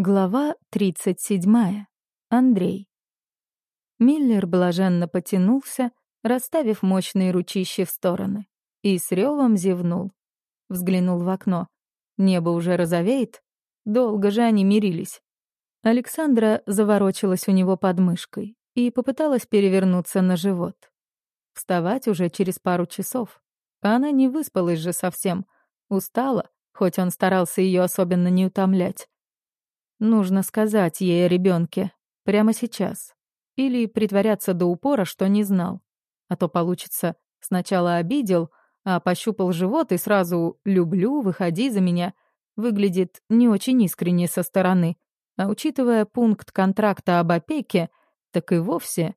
Глава 37. Андрей. Миллер блаженно потянулся, расставив мощные ручища в стороны, и с ревом зевнул. Взглянул в окно. Небо уже розовеет? Долго же они мирились. Александра заворочилась у него под мышкой и попыталась перевернуться на живот. Вставать уже через пару часов. Она не выспалась же совсем. Устала, хоть он старался ее особенно не утомлять. Нужно сказать ей о ребенке прямо сейчас. Или притворяться до упора, что не знал. А то получится, сначала обидел, а пощупал живот и сразу «люблю, выходи за меня» выглядит не очень искренне со стороны. А учитывая пункт контракта об опеке, так и вовсе.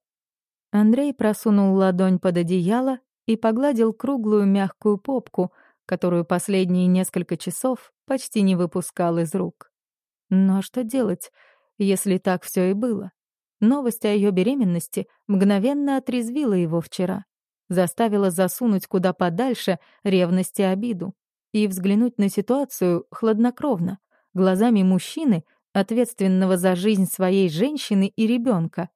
Андрей просунул ладонь под одеяло и погладил круглую мягкую попку, которую последние несколько часов почти не выпускал из рук. Но что делать, если так все и было? Новость о ее беременности мгновенно отрезвила его вчера, заставила засунуть куда подальше ревность и обиду и взглянуть на ситуацию хладнокровно, глазами мужчины, ответственного за жизнь своей женщины и ребенка,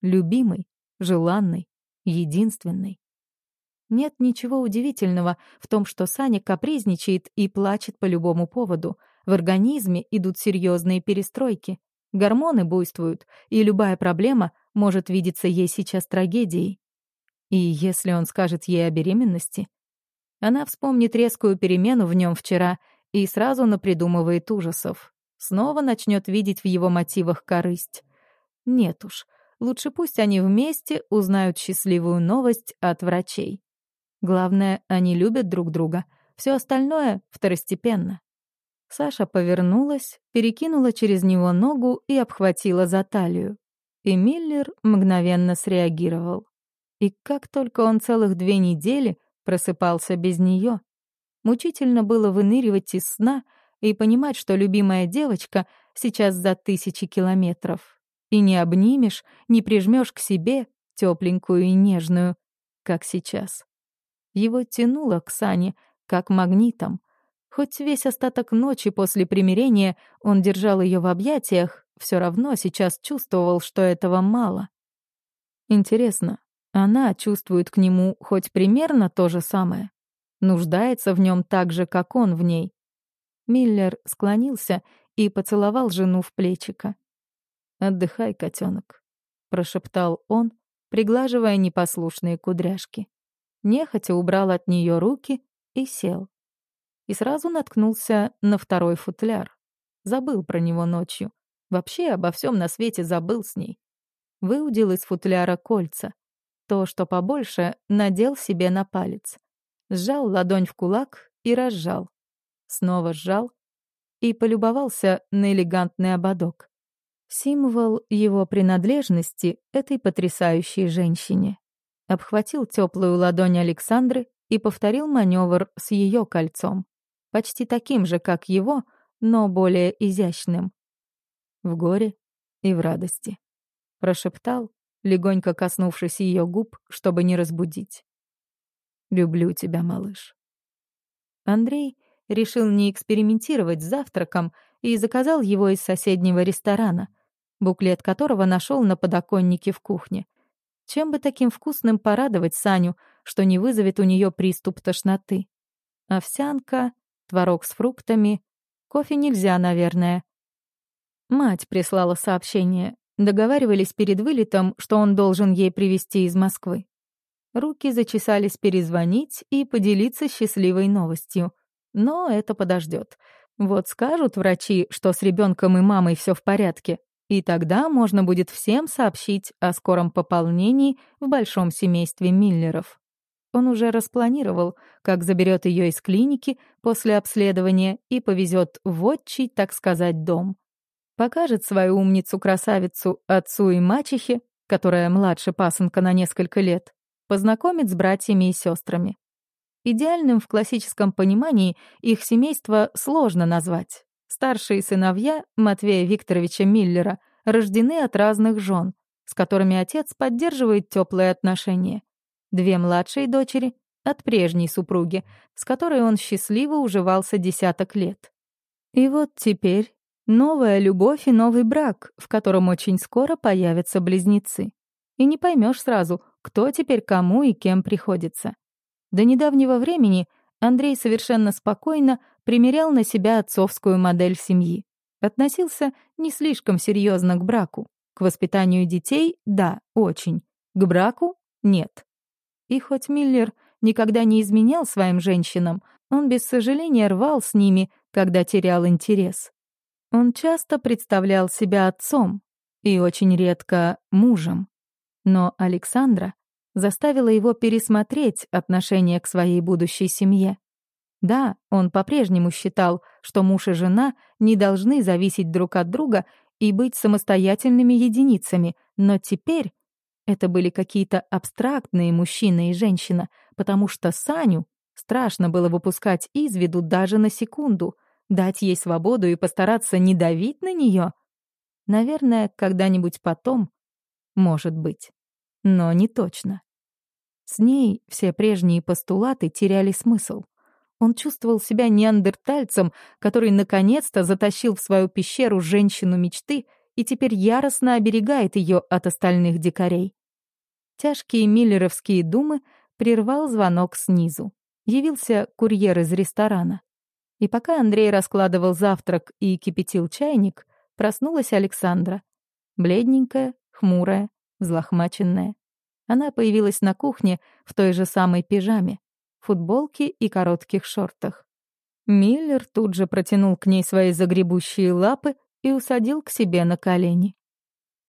любимой, желанной, единственной. Нет ничего удивительного в том, что Саня капризничает и плачет по любому поводу — в организме идут серьезные перестройки. Гормоны буйствуют, и любая проблема может видеться ей сейчас трагедией. И если он скажет ей о беременности, она вспомнит резкую перемену в нем вчера и сразу напридумывает ужасов. Снова начнет видеть в его мотивах корысть. Нет уж, лучше пусть они вместе узнают счастливую новость от врачей. Главное, они любят друг друга. Все остальное второстепенно. Саша повернулась, перекинула через него ногу и обхватила за талию. И Миллер мгновенно среагировал. И как только он целых две недели просыпался без нее, мучительно было выныривать из сна и понимать, что любимая девочка сейчас за тысячи километров. И не обнимешь, не прижмешь к себе, тепленькую и нежную, как сейчас. Его тянуло к Сане, как магнитом — Хоть весь остаток ночи после примирения он держал ее в объятиях, все равно сейчас чувствовал, что этого мало. Интересно, она чувствует к нему хоть примерно то же самое? Нуждается в нем так же, как он в ней? Миллер склонился и поцеловал жену в плечико. «Отдыхай, котенок», — прошептал он, приглаживая непослушные кудряшки. Нехотя убрал от нее руки и сел и сразу наткнулся на второй футляр. Забыл про него ночью. Вообще обо всем на свете забыл с ней. Выудил из футляра кольца. То, что побольше, надел себе на палец. Сжал ладонь в кулак и разжал. Снова сжал и полюбовался на элегантный ободок. Символ его принадлежности этой потрясающей женщине. Обхватил теплую ладонь Александры и повторил маневр с ее кольцом почти таким же, как его, но более изящным. В горе и в радости. Прошептал, легонько коснувшись ее губ, чтобы не разбудить. «Люблю тебя, малыш». Андрей решил не экспериментировать с завтраком и заказал его из соседнего ресторана, буклет которого нашел на подоконнике в кухне. Чем бы таким вкусным порадовать Саню, что не вызовет у нее приступ тошноты? Овсянка, творог с фруктами. Кофе нельзя, наверное. Мать прислала сообщение. Договаривались перед вылетом, что он должен ей привезти из Москвы. Руки зачесались перезвонить и поделиться счастливой новостью. Но это подождет. Вот скажут врачи, что с ребенком и мамой все в порядке, и тогда можно будет всем сообщить о скором пополнении в большом семействе Миллеров. Он уже распланировал, как заберет ее из клиники после обследования и повезет в отчий, так сказать, дом. Покажет свою умницу-красавицу отцу и мачехе, которая младше пасынка на несколько лет, познакомит с братьями и сестрами. Идеальным в классическом понимании их семейство сложно назвать. Старшие сыновья Матвея Викторовича Миллера рождены от разных жен, с которыми отец поддерживает теплые отношения. Две младшие дочери от прежней супруги, с которой он счастливо уживался десяток лет. И вот теперь Новая любовь и новый брак, в котором очень скоро появятся близнецы. И не поймешь сразу, кто теперь кому и кем приходится. До недавнего времени Андрей совершенно спокойно примерял на себя отцовскую модель семьи. Относился не слишком серьезно к браку. К воспитанию детей — да, очень. К браку — нет. И хоть Миллер никогда не изменял своим женщинам, он без сожаления рвал с ними, когда терял интерес. Он часто представлял себя отцом и очень редко мужем. Но Александра заставила его пересмотреть отношение к своей будущей семье. Да, он по-прежнему считал, что муж и жена не должны зависеть друг от друга и быть самостоятельными единицами, но теперь это были какие-то абстрактные мужчина и женщина, потому что Саню страшно было выпускать из виду даже на секунду, дать ей свободу и постараться не давить на нее. Наверное, когда-нибудь потом, может быть, но не точно. С ней все прежние постулаты теряли смысл. Он чувствовал себя неандертальцем, который наконец-то затащил в свою пещеру женщину мечты и теперь яростно оберегает ее от остальных дикарей. Тяжкие миллеровские думы прервал звонок снизу. Явился курьер из ресторана. И пока Андрей раскладывал завтрак и кипятил чайник, проснулась Александра. Бледненькая, хмурая, взлохмаченная. Она появилась на кухне в той же самой пижаме, футболке и коротких шортах. Миллер тут же протянул к ней свои загребущие лапы и усадил к себе на колени.